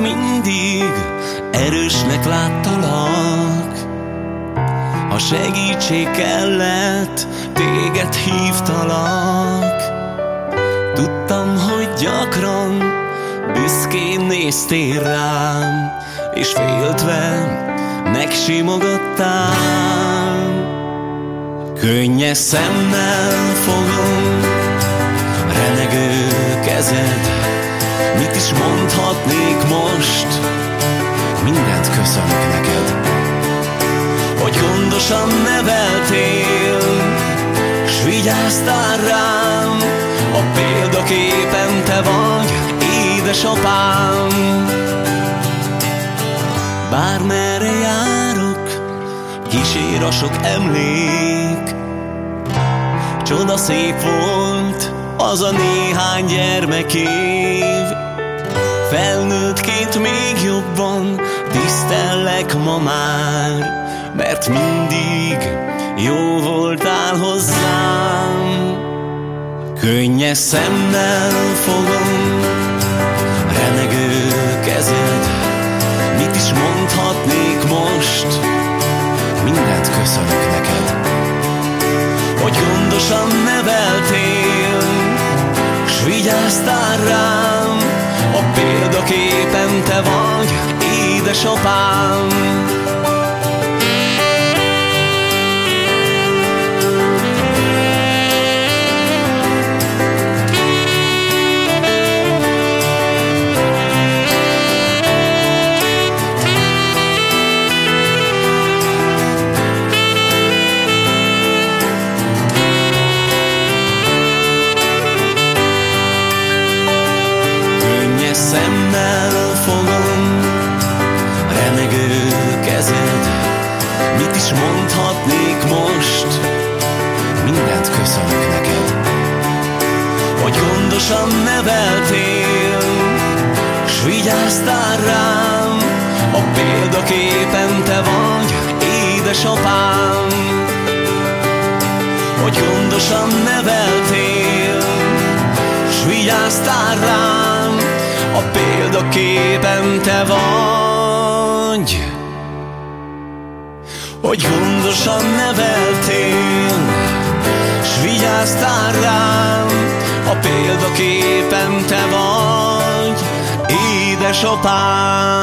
mindig erősnek láttalak. Ha segítség kellett, téged hívtalak. Tudtam, hogy gyakran büszkén néztél rám, és féltve megsimogattál. Könnyes szemmel fogom renegő kezed, mit is mondhatnék most, mindent köszönök neked, hogy gondosan neveltél, s vigyáztál rám, a példaképen te vagy, édesapám. Bármerre járok, kísér a sok emlék, csoda szép volt az a néhány gyermekév. Felnőttként még jobban tisztellek ma már, mert mindig jó voltál hozzám. Könnyes szemmel fogom renegő kezed, mit is mondhatnék most, mindent köszönök neked, hogy gondosan neveltél, vigyáztál rám, a példaképen te vagy, édesapám. Mit is mondhatnék most, mindent köszönök neked, hogy gondosan neveltél, s vigyáztál rám, a példaképen te vagy, édesapám, hogy gondosan neveltél, s vigyáztál rám, a példaképen te vagy. Hogy gondosan neveltél, s vigyáztál rám, a példaképen te vagy, édesapám.